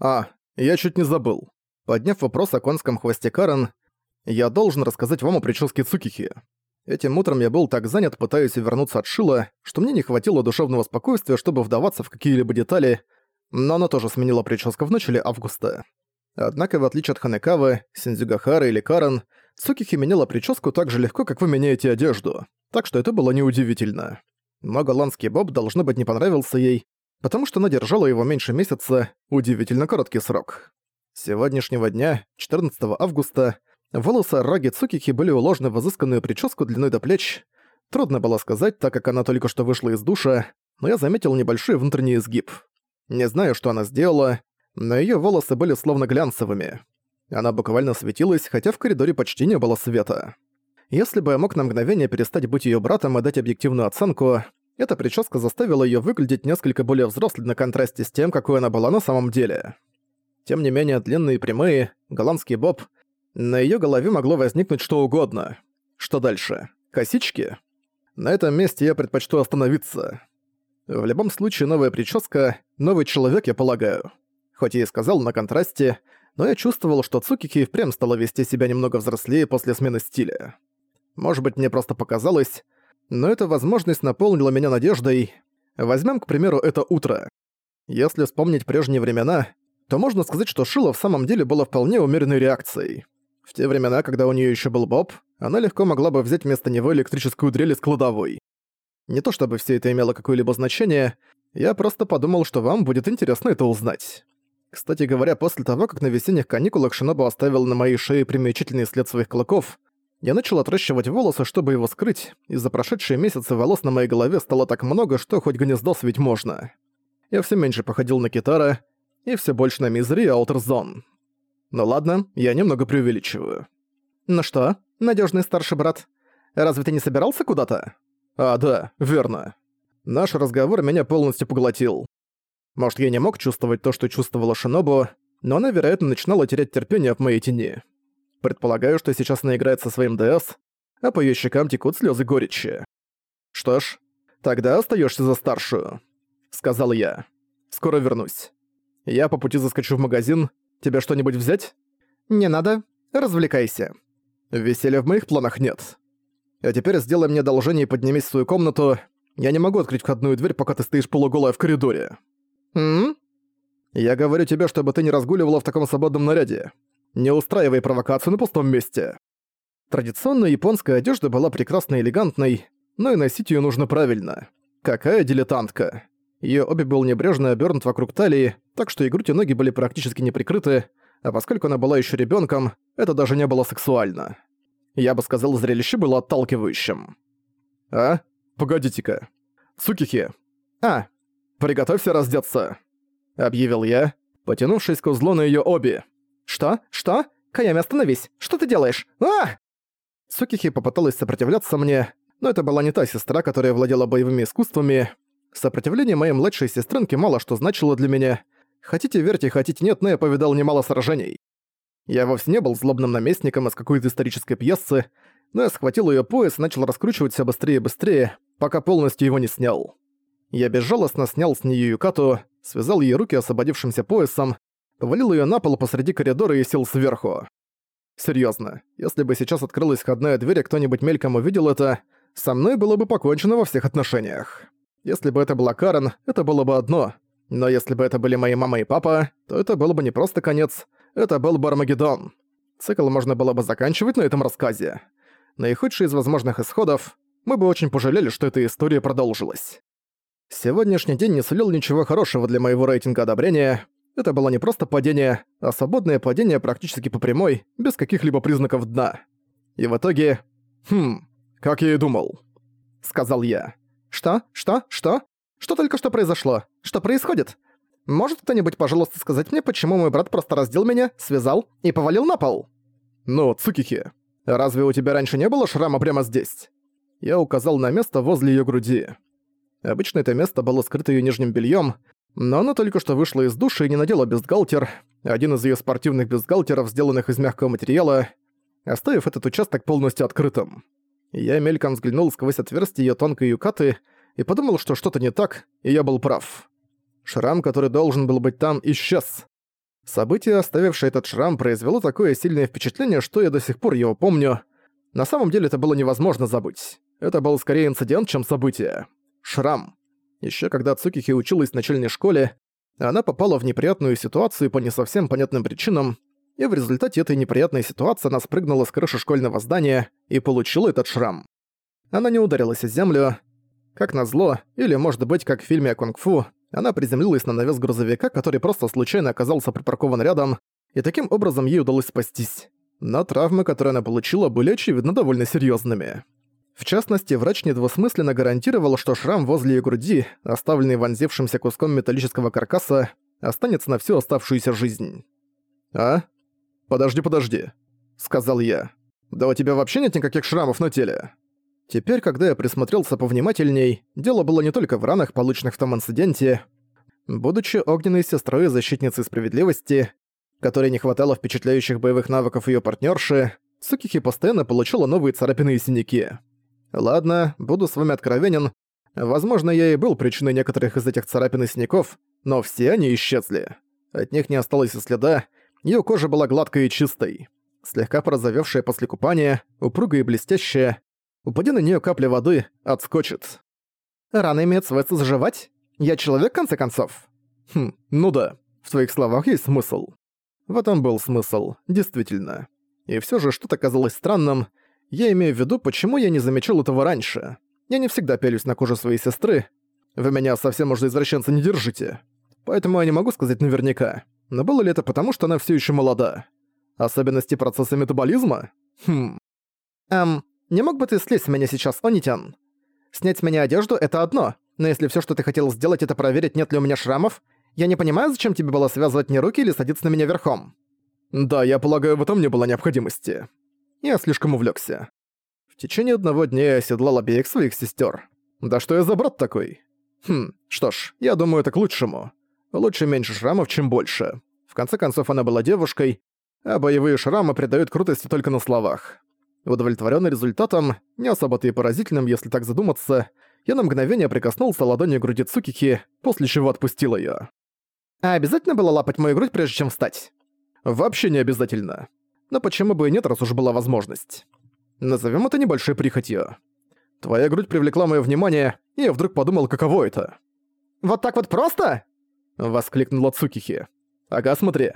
А, я чуть не забыл. Подняв вопрос о конском хвосте Карен, я должен рассказать вам о прическе Цукихи. Этим утром я был так занят, пытаясь вернуться от Шила, что мне не хватило душевного спокойствия, чтобы вдаваться в какие-либо детали, но она тоже сменила прическу в начале августа. Однако, в отличие от Ханекавы, Синдзюгахары или Карен, Цукихи меняла прическу так же легко, как вы меняете одежду, так что это было неудивительно. Но голландский Боб, должно быть, не понравился ей, потому что она держала его меньше месяца, удивительно короткий срок. С сегодняшнего дня, 14 августа, волосы Раги Цукихи были уложены в изысканную прическу длиной до плеч. Трудно было сказать, так как она только что вышла из душа, но я заметил небольшой внутренний изгиб. Не знаю, что она сделала, но её волосы были словно глянцевыми. Она буквально светилась, хотя в коридоре почти не было света. Если бы я мог на мгновение перестать быть её братом и дать объективную оценку, эта прическа заставила её выглядеть несколько более взрослой на контрасте с тем, какой она была на самом деле. Тем не менее, длинные прямые, голландский боб, на её голове могло возникнуть что угодно. Что дальше? Косички? На этом месте я предпочту остановиться. В любом случае, новая прическа — новый человек, я полагаю. Хоть я и сказал на контрасте, но я чувствовал, что Цукики впрямь стала вести себя немного взрослее после смены стиля. Может быть, мне просто показалось, но эта возможность наполнила меня надеждой. Возьмем, к примеру, это утро. Если вспомнить прежние времена, то можно сказать, что Шила в самом деле была вполне умеренной реакцией. В те времена, когда у нее еще был Боб, она легко могла бы взять вместо него электрическую дрель из кладовой. Не то чтобы все это имело какое-либо значение, я просто подумал, что вам будет интересно это узнать. Кстати говоря, после того, как на весенних каникулах Шинобу оставил на моей шее примечательный след своих клыков, я начал отращивать волосы, чтобы его скрыть, и за прошедшие месяцы волос на моей голове стало так много, что хоть гнездо свить можно. Я все меньше походил на Китара, и все больше на Мизери и Аутерзон. Ну ладно, я немного преувеличиваю. «Ну что, надежный старший брат, разве ты не собирался куда-то?» «А, да, верно. Наш разговор меня полностью поглотил. Может, я не мог чувствовать то, что чувствовала Шинобу, но она, вероятно, начинала терять терпение в моей тени. Предполагаю, что сейчас она играет со своим ДС, а по её щекам текут слёзы горечи. «Что ж, тогда остаёшься за старшую», — сказал я. «Скоро вернусь. Я по пути заскочу в магазин. Тебе что-нибудь взять?» «Не надо. Развлекайся». «Веселья в моих планах нет. А теперь сделай мне одолжение и поднимись в свою комнату. Я не могу открыть входную дверь, пока ты стоишь полуголая в коридоре». «М?», Я говорю тебе, чтобы ты не разгуливала в таком свободном наряде. Не устраивай провокацию на пустом месте. Традиционная японская одежда была прекрасно элегантной, но и носить ее нужно правильно. Какая дилетантка. Ее обе был небрежно обернут вокруг талии, так что и грудь и ноги были практически не прикрыты, а поскольку она была еще ребенком, это даже не было сексуально. Я бы сказал, зрелище было отталкивающим. А? Погодите-ка. Цукихи. А, «Приготовься раздеться», — объявил я, потянувшись к узлу на её обе. «Что? Что? Каями, остановись! Что ты делаешь? а Сукихи попыталась сопротивляться мне, но это была не та сестра, которая владела боевыми искусствами. Сопротивление моей младшей сестренки мало что значило для меня. Хотите верьте, хотите нет, но я повидал немало сражений. Я вовсе не был злобным наместником из какой-то исторической пьесы, но я схватил её пояс и начал раскручивать всё быстрее и быстрее, пока полностью его не снял. Я безжалостно снял с неё юкату, связал ей руки освободившимся поясом, повалил её на пол посреди коридора и сел сверху. Серьёзно, если бы сейчас открылась входная дверь и кто-нибудь мельком увидел это, со мной было бы покончено во всех отношениях. Если бы это была Карен, это было бы одно. Но если бы это были мои мама и папа, то это был бы не просто конец, это был бы Армагеддон. Цикл можно было бы заканчивать на этом рассказе. Наихудший из возможных исходов, мы бы очень пожалели, что эта история продолжилась. Сегодняшний день не сулил ничего хорошего для моего рейтинга одобрения. Это было не просто падение, а свободное падение практически по прямой, без каких-либо признаков дна. И в итоге... «Хм, как я и думал», — сказал я. «Что? Что? Что? Что только что произошло? Что происходит? Может кто-нибудь, пожалуйста, сказать мне, почему мой брат просто раздел меня, связал и повалил на пол?» «Ну, Цукихи, разве у тебя раньше не было шрама прямо здесь?» Я указал на место возле её груди. Обычно это место было скрыто её нижним бельём, но она только что вышла из души и не надела бюстгальтер, один из её спортивных бюстгальтеров, сделанных из мягкого материала, оставив этот участок полностью открытым. Я мельком взглянул сквозь отверстие её тонкой юкаты и подумал, что что-то не так, и я был прав. Шрам, который должен был быть там, исчез. Событие, оставившее этот шрам, произвело такое сильное впечатление, что я до сих пор его помню. На самом деле это было невозможно забыть. Это был скорее инцидент, чем событие. Шрам. Еще когда Цукихи училась в начальной школе, она попала в неприятную ситуацию по не совсем понятным причинам, и в результате этой неприятной ситуации она спрыгнула с крыши школьного здания и получила этот шрам. Она не ударилась о землю. Как назло, или, может быть, как в фильме о кунг-фу, она приземлилась на навес грузовика, который просто случайно оказался припаркован рядом, и таким образом ей удалось спастись. Но травмы, которые она получила, были, очевидно, довольно серьезными. В частности, врач недвусмысленно гарантировал, что шрам возле ее груди, оставленный вонзившимся куском металлического каркаса, останется на всю оставшуюся жизнь. «А? Подожди, подожди», — сказал я. «Да у тебя вообще нет никаких шрамов на теле?» Теперь, когда я присмотрелся повнимательней, дело было не только в ранах, полученных в том инциденте. Будучи огненной сестрой и защитницей справедливости, которой не хватало впечатляющих боевых навыков ее партнерши, Цукихи постоянно получала новые царапины и синяки. Ладно, буду с вами откровенен. Возможно, я и был причиной некоторых из этих царапин и синяков, но все они исчезли. От них не осталось и следа, ее кожа была гладкой и чистой. Слегка порозовевшая после купания, упругая и блестящая, Упади на нее капля воды, отскочит. Рана имеет свойство заживать? Я человек, в конце концов? Хм, ну да, в твоих словах есть смысл. В этом был смысл, действительно. И все же что-то казалось странным. Я имею в виду, почему я не замечал этого раньше. Я не всегда пялюсь на кожу своей сестры. Вы меня совсем уже извращенца не держите. Поэтому я не могу сказать наверняка. Но было ли это потому, что она все еще молода? Особенности процесса метаболизма? Хм. Эм, не мог бы ты слезть с меня сейчас, Онитян? Снять с меня одежду — это одно, но если все, что ты хотел сделать, это проверить, нет ли у меня шрамов, я не понимаю, зачем тебе было связывать мне руки или садиться на меня верхом. Да, я полагаю, в этом не было необходимости. Я слишком увлекся. В течение одного дня я оседлал обеих своих сестер. Да что я за брат такой? Хм, что ж, я думаю, это к лучшему. Лучше меньше шрамов, чем больше. В конце концов, она была девушкой, а боевые шрамы придают крутости только на словах. Удовлетворенный результатом, не особо-то и поразительным, если так задуматься, я на мгновение прикоснулся ладонью к груди Цукики, после чего отпустил ее. А обязательно было лапать мою грудь, прежде чем встать? Вообще не обязательно. Но почему бы и нет, раз уж была возможность. Назовем это небольшой прихотью. Твоя грудь привлекла мое внимание, и я вдруг подумал, каково это. «Вот так вот просто?» — воскликнула Цукихи. «Ага, смотри.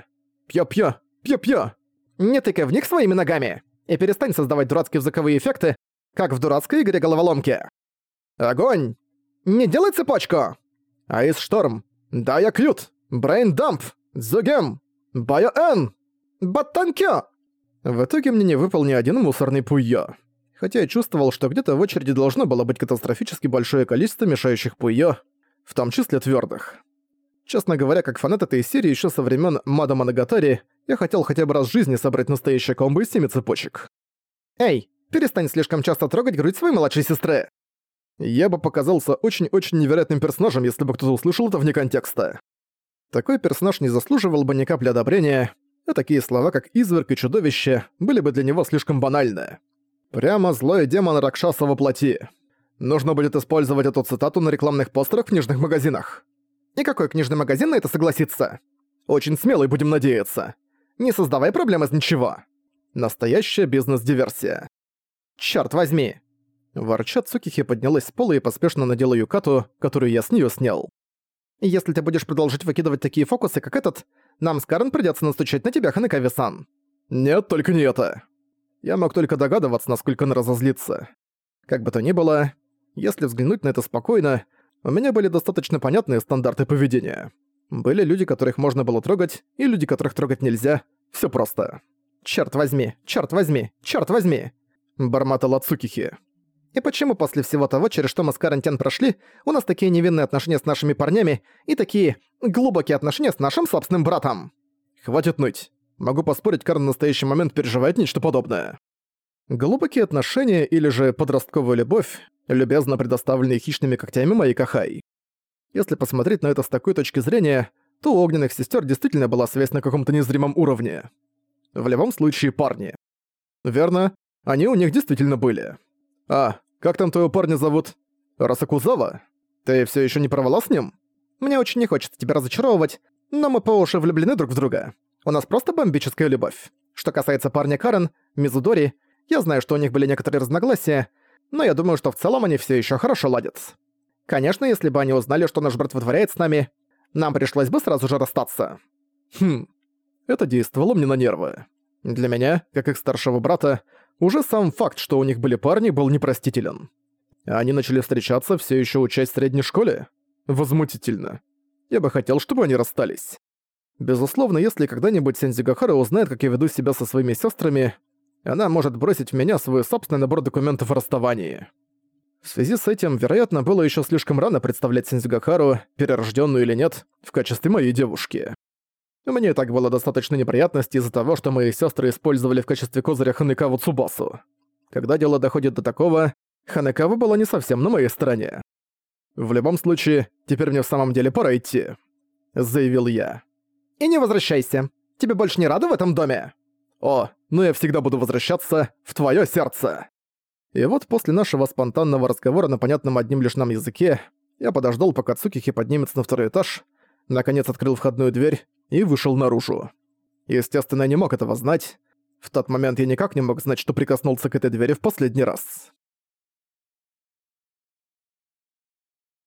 Пьё-пьё, пьё-пьё!» «Не тыкай в них своими ногами!» и перестань создавать дурацкие звуковые эффекты, как в дурацкой игре головоломки. Огонь! Не делай цепочку! Айс Шторм! Да я Кьют! Брейн Дамп! Зугем! Байо Эн! Батанкё! В итоге мне не выпал ни один мусорный пуйё. Хотя я чувствовал, что где-то в очереди должно было быть катастрофически большое количество мешающих пуйё, в том числе твёрдых. Честно говоря, как фанат этой серии ещё со времён Мадама Нагатари, я хотел хотя бы раз в жизни собрать настоящее комбо из семи цепочек. «Эй, перестань слишком часто трогать грудь своей младшей сестры!» Я бы показался очень-очень невероятным персонажем, если бы кто-то услышал это вне контекста. Такой персонаж не заслуживал бы ни капли одобрения, а такие слова, как «изверг» и «чудовище» были бы для него слишком банальны. Прямо злой демон Ракшаса во плоти. Нужно будет использовать эту цитату на рекламных постерах в книжных магазинах. И какой книжный магазин на это согласится? Очень смелый, будем надеяться. Не создавай проблем из ничего. Настоящая бизнес-диверсия. Чёрт возьми!» Ворча Цукихи поднялась с пола и поспешно надела юкату, которую я с неё снял. «Если ты будешь продолжать выкидывать такие фокусы, как этот, нам с Карен придётся настучать на тебя, Ханекави-сан». «Нет, только не это». Я мог только догадываться, насколько она разозлится. Как бы то ни было, если взглянуть на это спокойно, у меня были достаточно понятные стандарты поведения. Были люди, которых можно было трогать, и люди, которых трогать нельзя. Все просто. «Чёрт возьми, чёрт возьми, чёрт возьми!» Бормотала Цукихи. «И почему после всего того, через что мы с Карантен прошли, у нас такие невинные отношения с нашими парнями и такие глубокие отношения с нашим собственным братом?» «Хватит ныть. Могу поспорить, Карн в настоящий момент переживает нечто подобное». Глубокие отношения или же подростковая любовь, любезно предоставленные хищными когтями моей Кахай. Если посмотреть на это с такой точки зрения, то у огненных сестер действительно была связь на каком-то незримом уровне. В любом случае, парни. Верно, они у них действительно были. А, как там твоего парня зовут? Расакузава? Ты все еще не порвала с ним? Мне очень не хочется тебя разочаровывать, Но мы по уши влюблены друг в друга. У нас просто бомбическая любовь. Что касается парня Карен, Мизудори, я знаю, что у них были некоторые разногласия, но я думаю, что в целом они все еще хорошо ладят. Конечно, если бы они узнали, что наш брат вытворяет с нами, нам пришлось бы сразу же расстаться. Хм, это действовало мне на нервы. Для меня, как их старшего брата, уже сам факт, что у них были парни, был непростителен. Они начали встречаться все еще учась в средней школе? Возмутительно. Я бы хотел, чтобы они расстались. Безусловно, если когда-нибудь Сензигахара узнает, как я веду себя со своими сестрами, она может бросить в меня свой собственный набор документов о расставании. В связи с этим, вероятно, было еще слишком рано представлять Сензигахару, перерожденную или нет, в качестве моей девушки. И так было достаточно неприятностей из-за того, что мои сестры использовали в качестве козыря Ханекаву Цубасу. Когда дело доходит до такого, Ханекава была не совсем на моей стороне. «В любом случае, теперь мне в самом деле пора идти», — заявил я. «И не возвращайся. Тебе больше не рады в этом доме?» «О, ну я всегда буду возвращаться в твое сердце!» И вот после нашего спонтанного разговора на понятном одним лишь нам языке, я подождал, пока Цукихи поднимется на второй этаж, наконец открыл входную дверь и вышел наружу. Естественно, я не мог этого знать. В тот момент я никак не мог знать, что прикоснулся к этой двери в последний раз.